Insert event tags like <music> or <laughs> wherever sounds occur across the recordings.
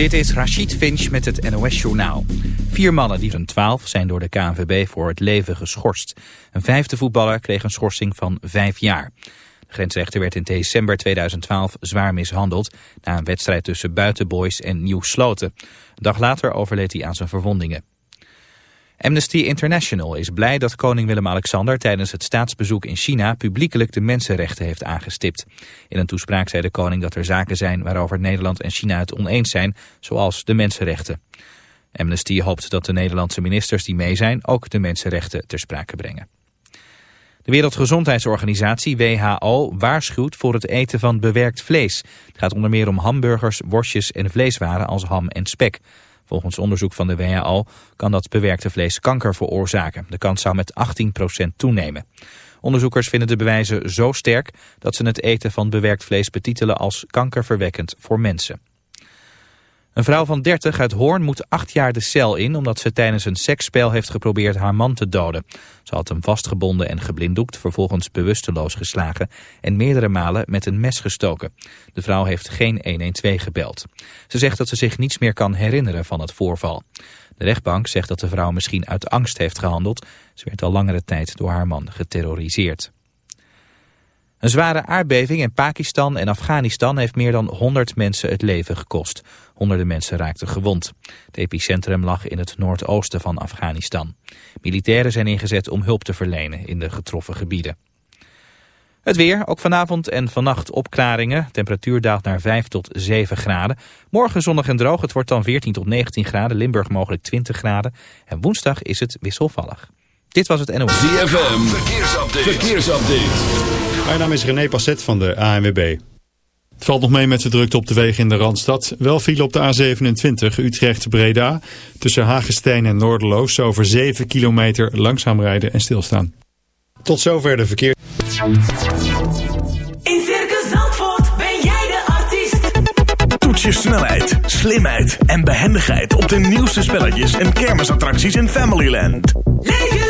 Dit is Rachid Finch met het NOS-journaal. Vier mannen die van 12 zijn door de KNVB voor het leven geschorst. Een vijfde voetballer kreeg een schorsing van vijf jaar. De grensrechter werd in december 2012 zwaar mishandeld... na een wedstrijd tussen Buitenboys en Nieuw Sloten. Een dag later overleed hij aan zijn verwondingen. Amnesty International is blij dat koning Willem-Alexander tijdens het staatsbezoek in China publiekelijk de mensenrechten heeft aangestipt. In een toespraak zei de koning dat er zaken zijn waarover Nederland en China het oneens zijn, zoals de mensenrechten. Amnesty hoopt dat de Nederlandse ministers die mee zijn ook de mensenrechten ter sprake brengen. De Wereldgezondheidsorganisatie WHO waarschuwt voor het eten van bewerkt vlees. Het gaat onder meer om hamburgers, worstjes en vleeswaren als ham en spek. Volgens onderzoek van de WHO kan dat bewerkte vlees kanker veroorzaken. De kans zou met 18% toenemen. Onderzoekers vinden de bewijzen zo sterk dat ze het eten van bewerkt vlees betitelen als kankerverwekkend voor mensen. Een vrouw van 30 uit Hoorn moet acht jaar de cel in... omdat ze tijdens een seksspel heeft geprobeerd haar man te doden. Ze had hem vastgebonden en geblinddoekt, vervolgens bewusteloos geslagen... en meerdere malen met een mes gestoken. De vrouw heeft geen 112 gebeld. Ze zegt dat ze zich niets meer kan herinneren van het voorval. De rechtbank zegt dat de vrouw misschien uit angst heeft gehandeld. Ze werd al langere tijd door haar man geterroriseerd. Een zware aardbeving in Pakistan en Afghanistan heeft meer dan 100 mensen het leven gekost. Honderden mensen raakten gewond. Het epicentrum lag in het noordoosten van Afghanistan. Militairen zijn ingezet om hulp te verlenen in de getroffen gebieden. Het weer, ook vanavond en vannacht opklaringen. Temperatuur daalt naar 5 tot 7 graden. Morgen zonnig en droog, het wordt dan 14 tot 19 graden. Limburg mogelijk 20 graden. En woensdag is het wisselvallig. Dit was het NOS. ZFM, verkeersupdate. verkeersupdate. Mijn naam is René Passet van de ANWB. Het valt nog mee met de drukte op de wegen in de Randstad. Wel viel op de A27 Utrecht-Breda. Tussen Hagestein en Noorderloos over 7 kilometer langzaam rijden en stilstaan. Tot zover de verkeer. In Circus Zandvoort ben jij de artiest. Toets je snelheid, slimheid en behendigheid op de nieuwste spelletjes en kermisattracties in Familyland. Leef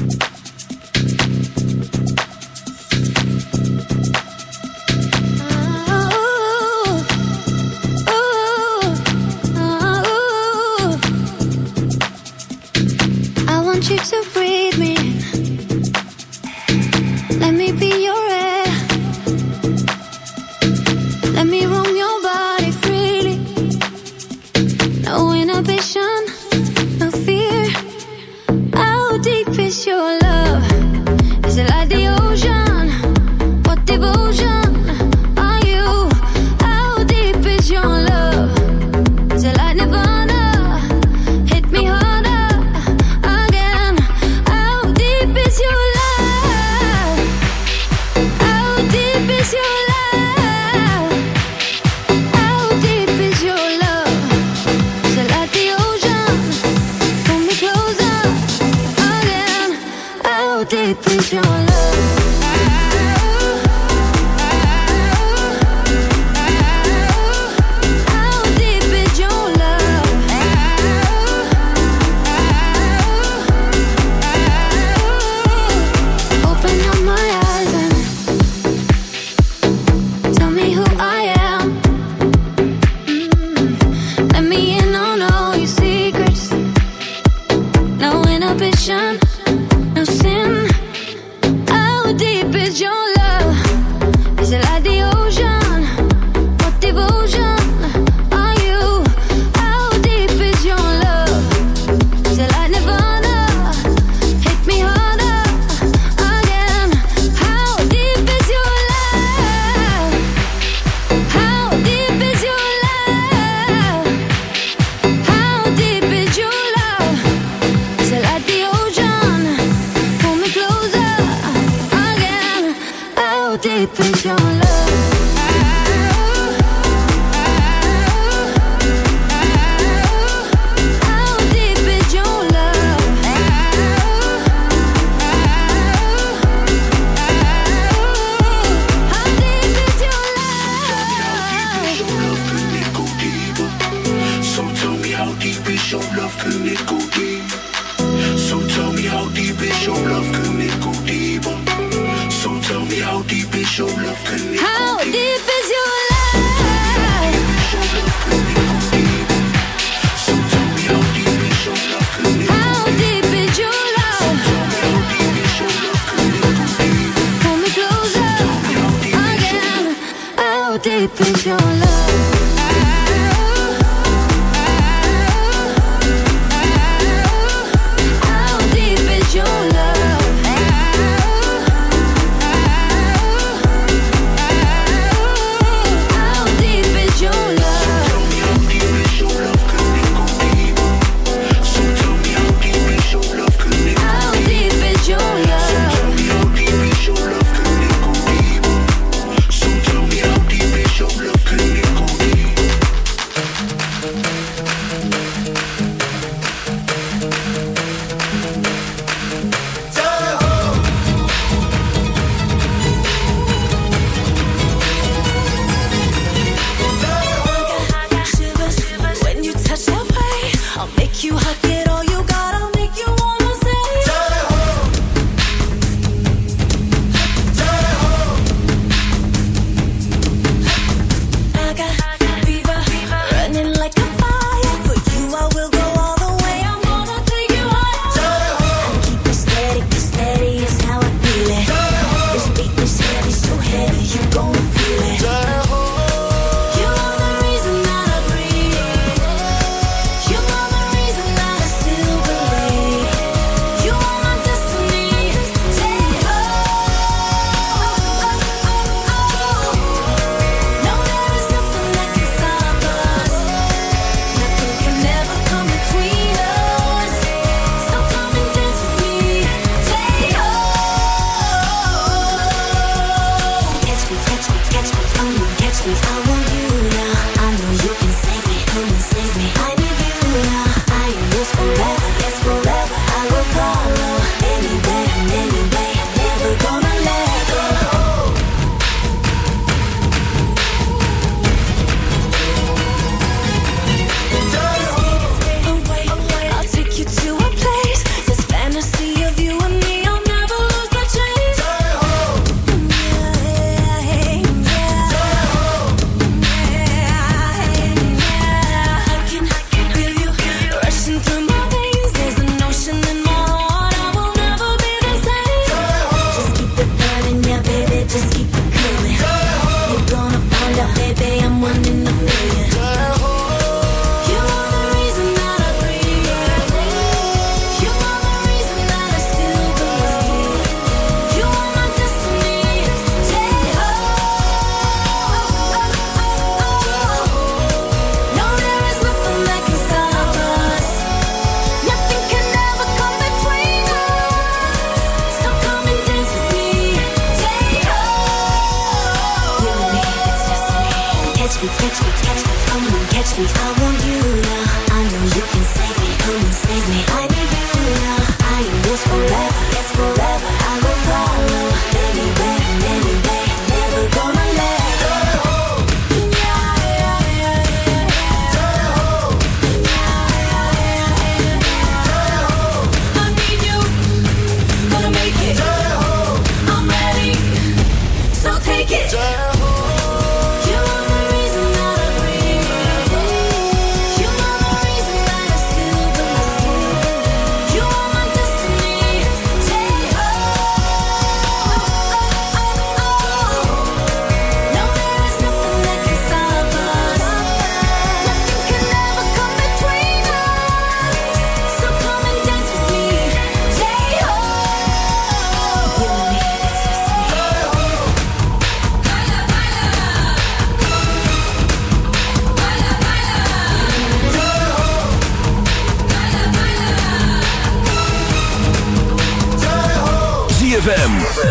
I need you now. I am yours forever, yes forever. I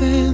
nothing.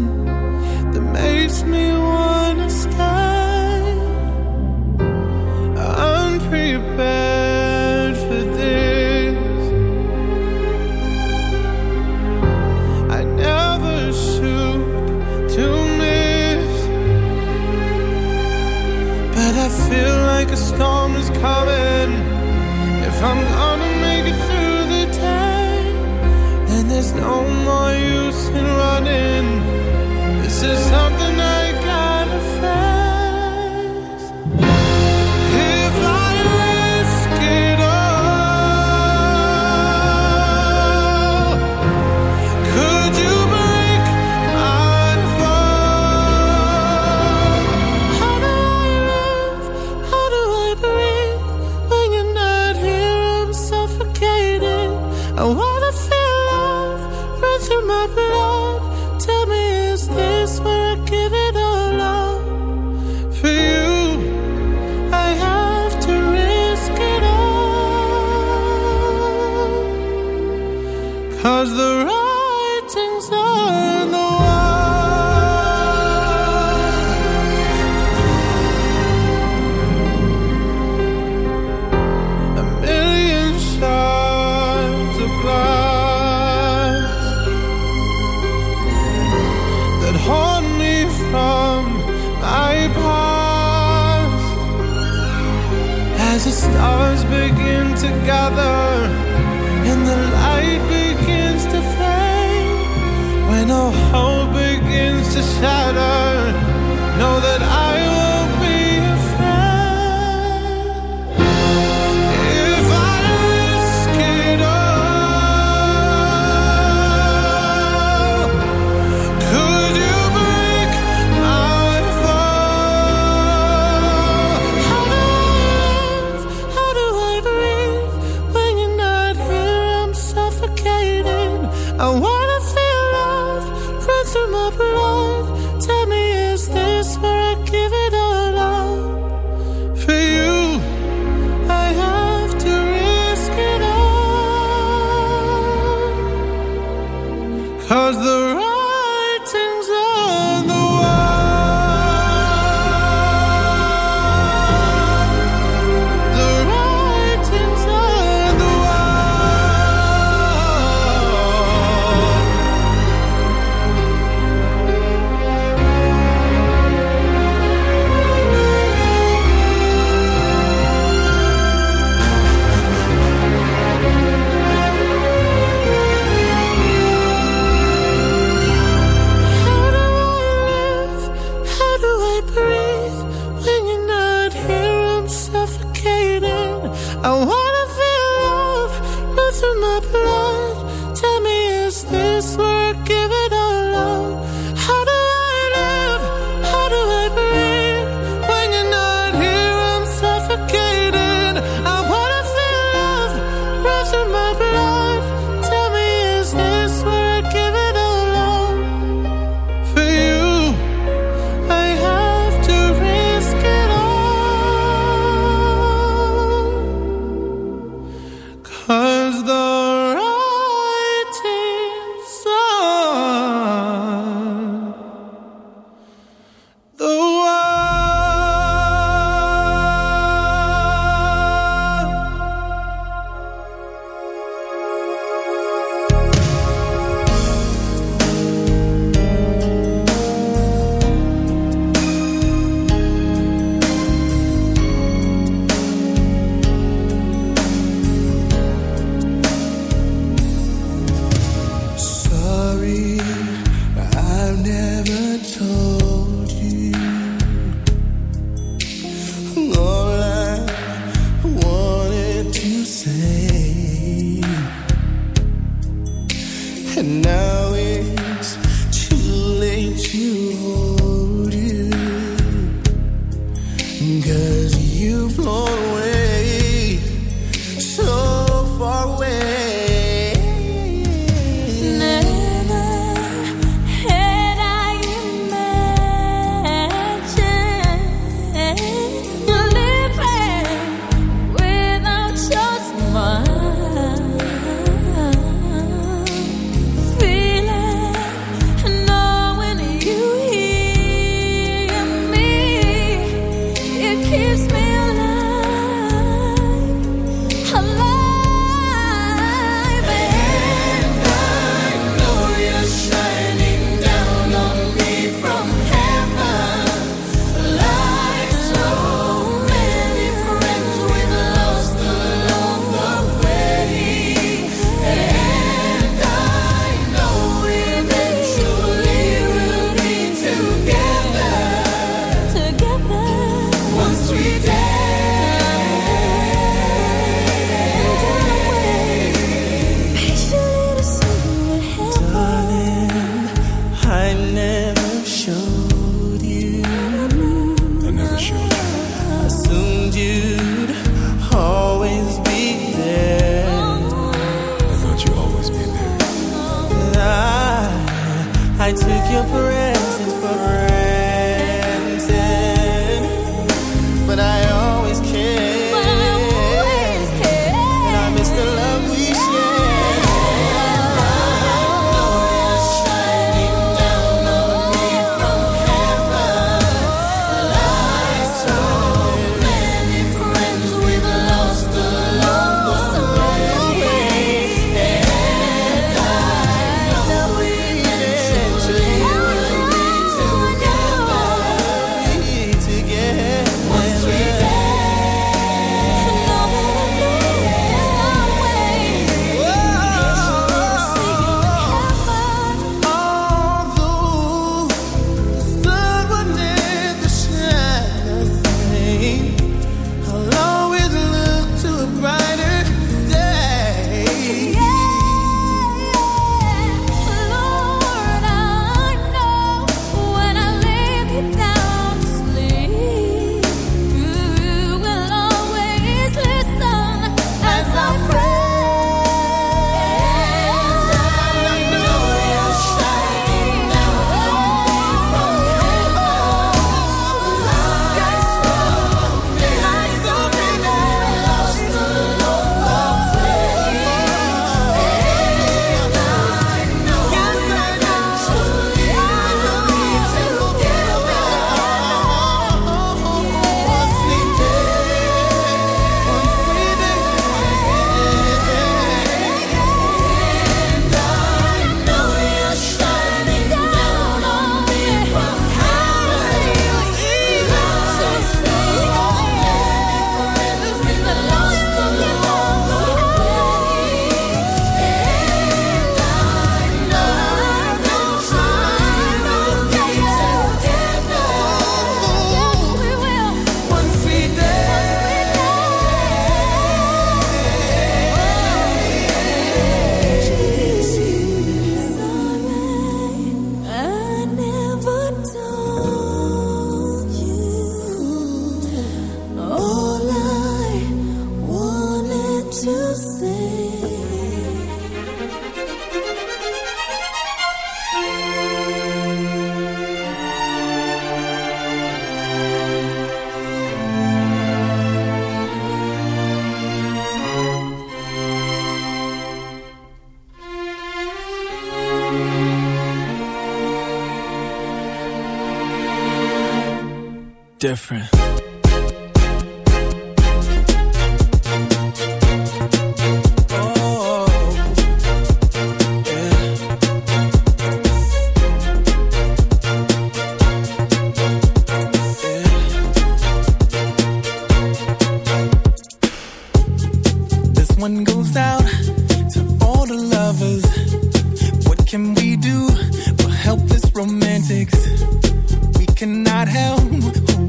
tell who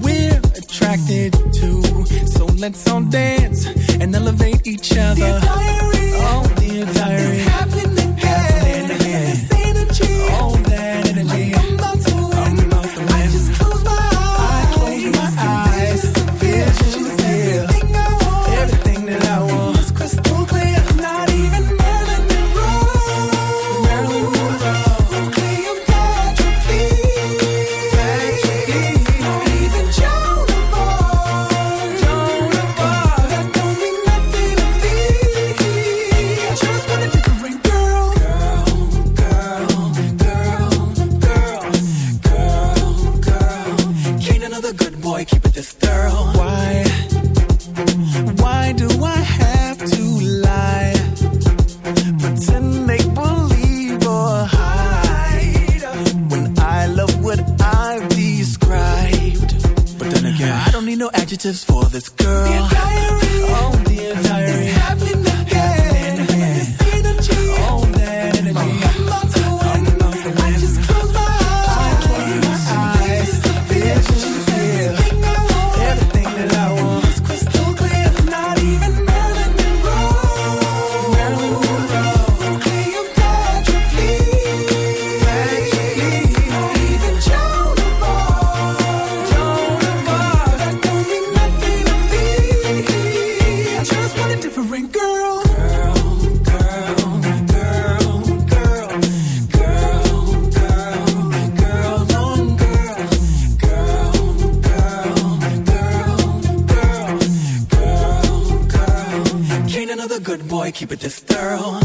we're attracted to. So let's all dance and elevate each other. Dear diary, oh, dear diary. It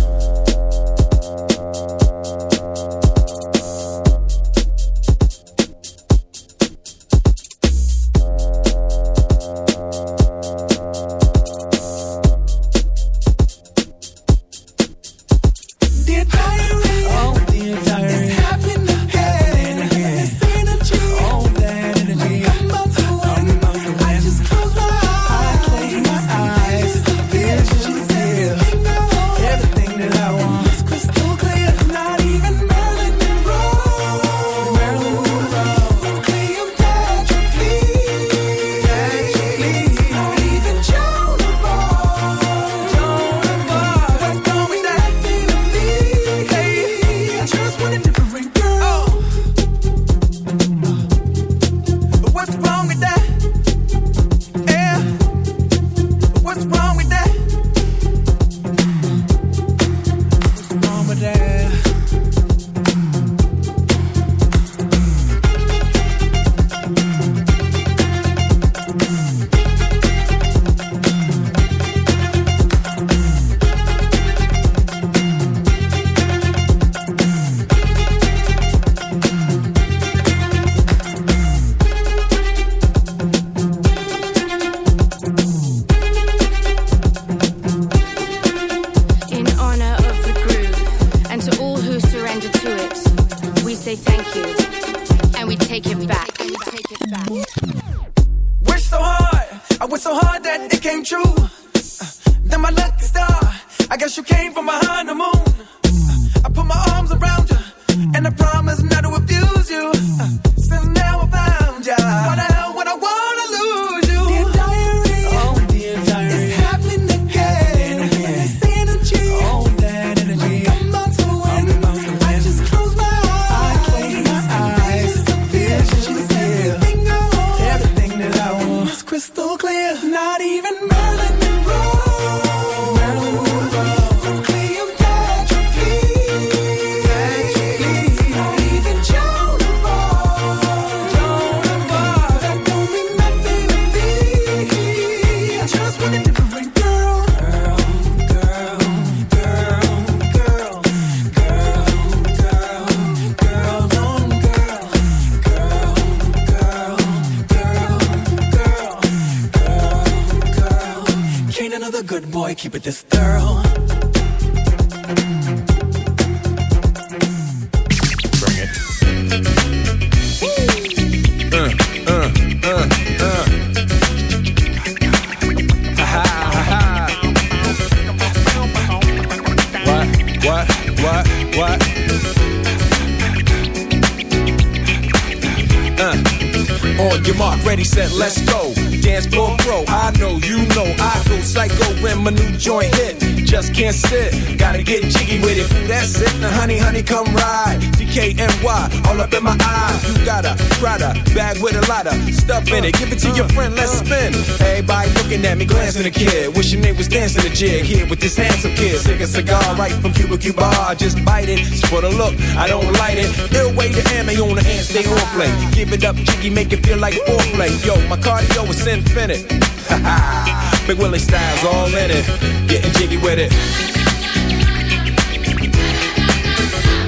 glancing a kid. Wishing they was dancing a jig here with this handsome kid. Sick a cigar right from Cuba Cuba. I just bite it. It's for the look, I don't light it. Ill way to ammo on the hand, stay on play. Give it up, jiggy, make it feel like foreplay. Yo, my cardio is infinite. Ha <laughs> ha. Big Willie styles all in it. Getting jiggy with it.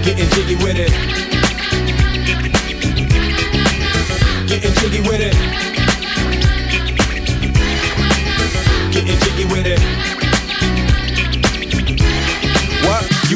Getting jiggy with it. With it.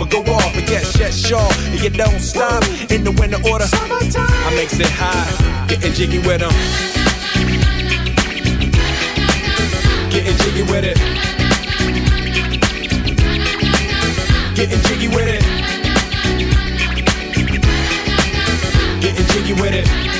but go off and get shit sure. And you don't stop in the winter order. Summertime. I makes it high, getting jiggy with them. Getting jiggy with it. Getting jiggy with it. Getting jiggy with it.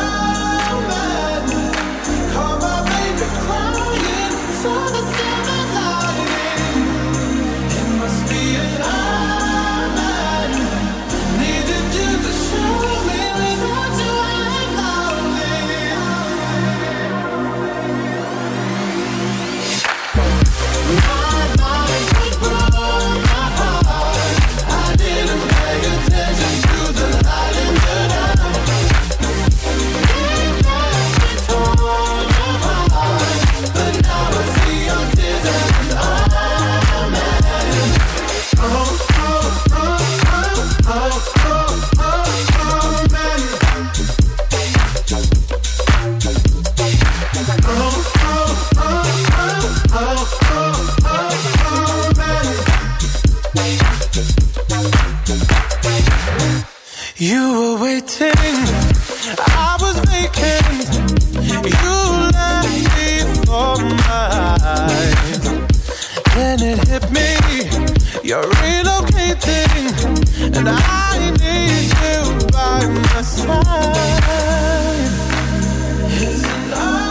me, you're relocating, and I need you by my side. It's an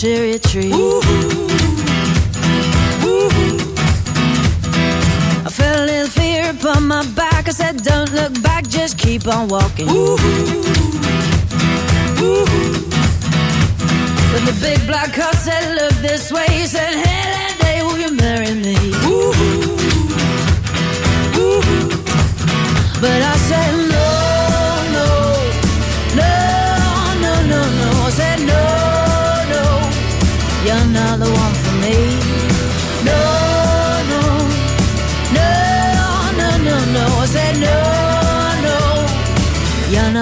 cherry tree. I felt a little fear upon my back. I said, Don't look back, just keep on walking. But the big black horse said, Look this way. He said, Hey, that day, will you marry me? But I